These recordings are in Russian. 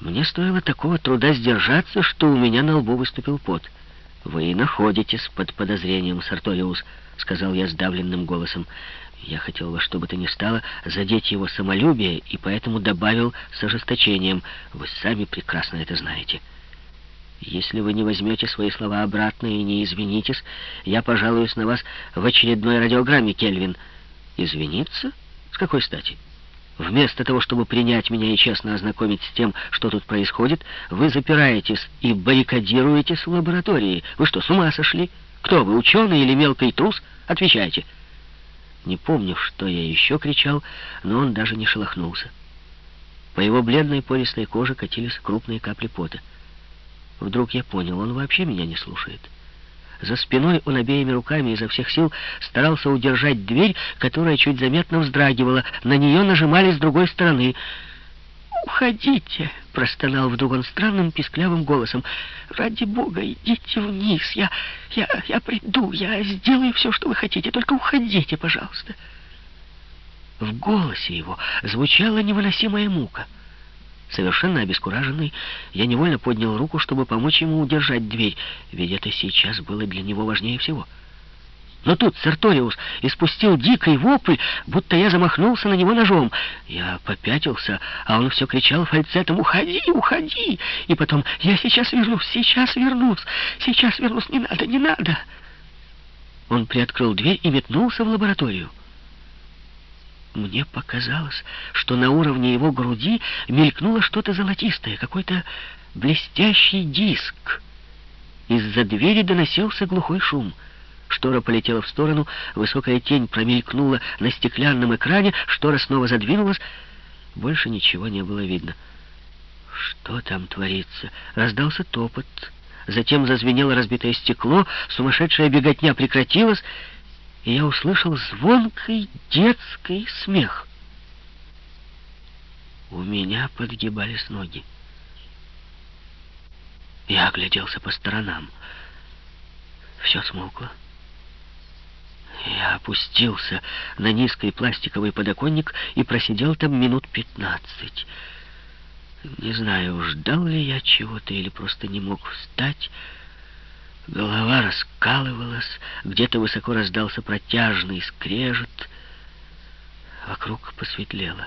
Мне стоило такого труда сдержаться, что у меня на лбу выступил пот. «Вы находитесь под подозрением, Сарториус», — сказал я сдавленным голосом. Я хотел во что бы то ни стало задеть его самолюбие, и поэтому добавил с ожесточением. «Вы сами прекрасно это знаете». Если вы не возьмете свои слова обратно и не извинитесь, я пожалуюсь на вас в очередной радиограмме, Кельвин. Извиниться? С какой стати? Вместо того, чтобы принять меня и честно ознакомить с тем, что тут происходит, вы запираетесь и баррикадируетесь в лаборатории. Вы что, с ума сошли? Кто вы, ученый или мелкий трус? Отвечайте. Не помню, что я еще кричал, но он даже не шелохнулся. По его бледной пористой коже катились крупные капли пота. Вдруг я понял, он вообще меня не слушает. За спиной он обеими руками изо всех сил старался удержать дверь, которая чуть заметно вздрагивала. На нее нажимали с другой стороны. «Уходите!» — простонал вдруг он странным писклявым голосом. «Ради бога, идите вниз. Я, я, я приду, я сделаю все, что вы хотите. Только уходите, пожалуйста». В голосе его звучала невыносимая мука. Совершенно обескураженный, я невольно поднял руку, чтобы помочь ему удержать дверь, ведь это сейчас было для него важнее всего. Но тут Серториус испустил дикий вопль, будто я замахнулся на него ножом. Я попятился, а он все кричал фальцетом «Уходи, уходи!» И потом «Я сейчас вернусь, сейчас вернусь, сейчас вернусь, не надо, не надо!» Он приоткрыл дверь и метнулся в лабораторию. Мне показалось, что на уровне его груди мелькнуло что-то золотистое, какой-то блестящий диск. Из-за двери доносился глухой шум. Штора полетела в сторону, высокая тень промелькнула на стеклянном экране, штора снова задвинулась. Больше ничего не было видно. Что там творится? Раздался топот. Затем зазвенело разбитое стекло, сумасшедшая беготня прекратилась, и я услышал звонкий детский смех. У меня подгибались ноги. Я огляделся по сторонам. Все смолкло. Я опустился на низкий пластиковый подоконник и просидел там минут пятнадцать. Не знаю, ждал ли я чего-то или просто не мог встать, Голова раскалывалась, где-то высоко раздался протяжный скрежет. Вокруг посветлело.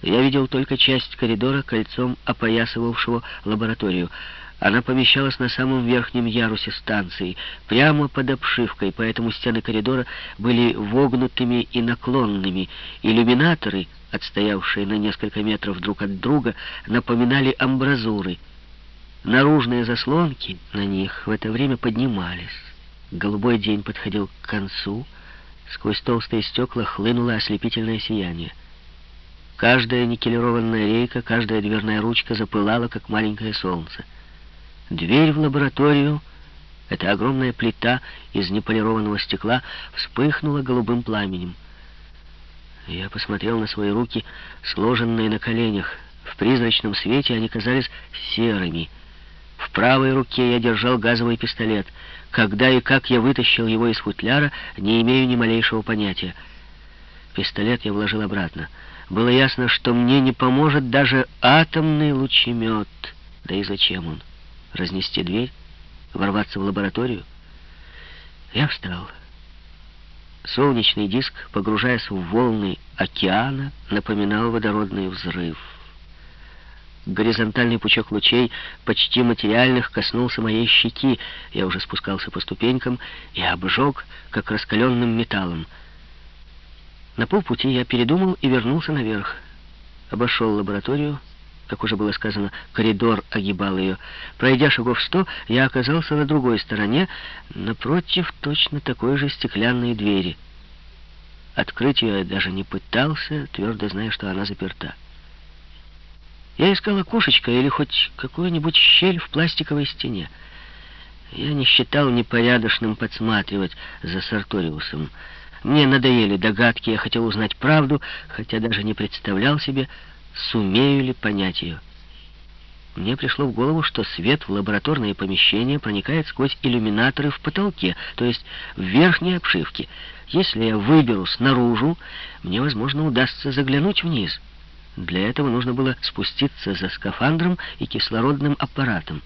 Я видел только часть коридора, кольцом опоясывавшего лабораторию. Она помещалась на самом верхнем ярусе станции, прямо под обшивкой, поэтому стены коридора были вогнутыми и наклонными. Иллюминаторы, отстоявшие на несколько метров друг от друга, напоминали амбразуры — Наружные заслонки на них в это время поднимались. Голубой день подходил к концу. Сквозь толстые стекла хлынуло ослепительное сияние. Каждая никелированная рейка, каждая дверная ручка запылала, как маленькое солнце. Дверь в лабораторию, эта огромная плита из неполированного стекла, вспыхнула голубым пламенем. Я посмотрел на свои руки, сложенные на коленях. В призрачном свете они казались серыми — в правой руке я держал газовый пистолет. Когда и как я вытащил его из футляра, не имею ни малейшего понятия. Пистолет я вложил обратно. Было ясно, что мне не поможет даже атомный лучемет. Да и зачем он? Разнести дверь? Ворваться в лабораторию? Я встал. Солнечный диск, погружаясь в волны океана, напоминал водородный взрыв. Горизонтальный пучок лучей, почти материальных, коснулся моей щеки. Я уже спускался по ступенькам и обжег, как раскаленным металлом. На полпути я передумал и вернулся наверх. Обошел лабораторию, как уже было сказано, коридор огибал ее. Пройдя шагов сто, я оказался на другой стороне, напротив точно такой же стеклянной двери. Открыть ее я даже не пытался, твердо зная, что она заперта. Я искал окошечко или хоть какую-нибудь щель в пластиковой стене. Я не считал непорядочным подсматривать за Сарториусом. Мне надоели догадки, я хотел узнать правду, хотя даже не представлял себе, сумею ли понять ее. Мне пришло в голову, что свет в лабораторное помещение проникает сквозь иллюминаторы в потолке, то есть в верхней обшивке. Если я выберусь наружу, мне, возможно, удастся заглянуть вниз. Для этого нужно было спуститься за скафандром и кислородным аппаратом.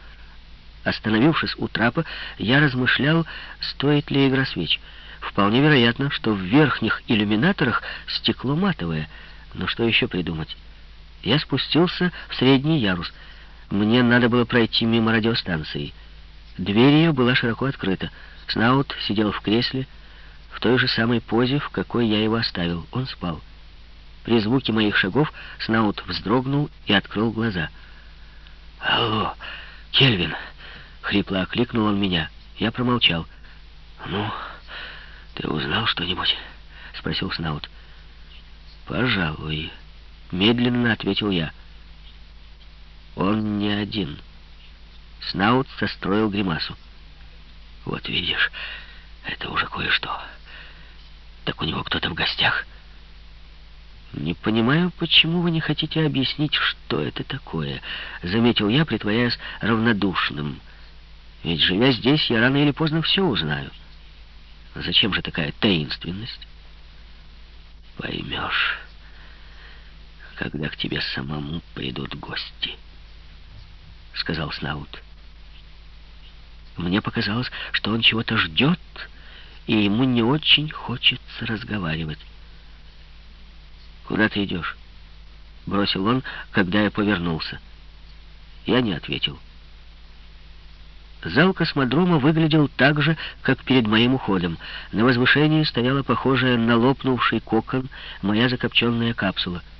Остановившись у трапа, я размышлял, стоит ли игра свеч. Вполне вероятно, что в верхних иллюминаторах стекло матовое. Но что еще придумать? Я спустился в средний ярус. Мне надо было пройти мимо радиостанции. Дверь ее была широко открыта. Снаут сидел в кресле, в той же самой позе, в какой я его оставил. Он спал. При звуке моих шагов Снаут вздрогнул и открыл глаза. «Алло, Кельвин!» — хрипло окликнул он меня. Я промолчал. «Ну, ты узнал что-нибудь?» — спросил Снаут. «Пожалуй», — медленно ответил я. «Он не один». Снаут состроил гримасу. «Вот видишь, это уже кое-что. Так у него кто-то в гостях?» «Не понимаю, почему вы не хотите объяснить, что это такое», — заметил я, притворяясь равнодушным. «Ведь, живя здесь, я рано или поздно все узнаю. Зачем же такая таинственность?» «Поймешь, когда к тебе самому придут гости», — сказал Снаут. Мне показалось, что он чего-то ждет, и ему не очень хочется разговаривать. «Куда ты идешь?» — бросил он, когда я повернулся. Я не ответил. Зал космодрома выглядел так же, как перед моим уходом. На возвышении стояла похожая на лопнувший кокон моя закопченная капсула —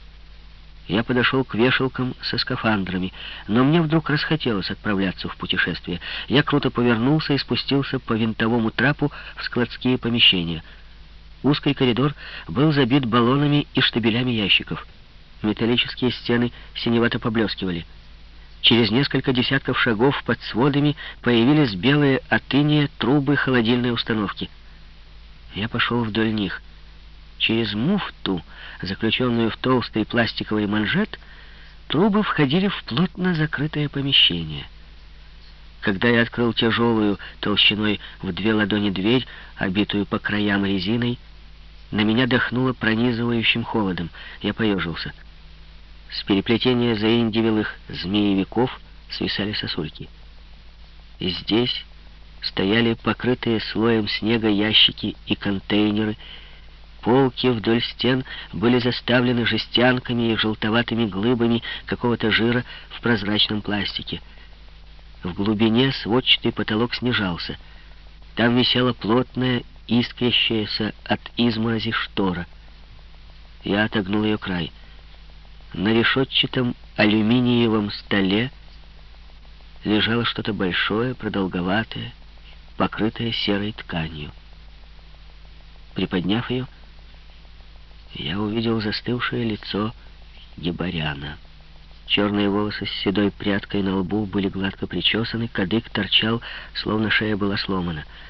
я подошел к вешалкам со скафандрами, но мне вдруг расхотелось отправляться в путешествие. Я круто повернулся и спустился по винтовому трапу в складские помещения. Узкий коридор был забит баллонами и штабелями ящиков. Металлические стены синевато поблескивали. Через несколько десятков шагов под сводами появились белые от трубы холодильной установки. Я пошел вдоль них. Через муфту, заключенную в толстый пластиковый манжет, трубы входили в плотно закрытое помещение. Когда я открыл тяжелую, толщиной в две ладони дверь, обитую по краям резиной, на меня дохнуло пронизывающим холодом. Я поежился. С переплетения заиндивелых змеевиков свисали сосульки. И здесь стояли покрытые слоем снега ящики и контейнеры, Полки вдоль стен были заставлены жестянками и желтоватыми глыбами какого-то жира в прозрачном пластике. В глубине сводчатый потолок снижался. Там висела плотная, искрящаяся от изморози штора. Я отогнул ее край. На решетчатом алюминиевом столе лежало что-то большое, продолговатое, покрытое серой тканью. Приподняв ее, я увидел застывшее лицо Гебаряна. Черные волосы с седой прядкой на лбу были гладко причесаны, кадык торчал, словно шея была сломана.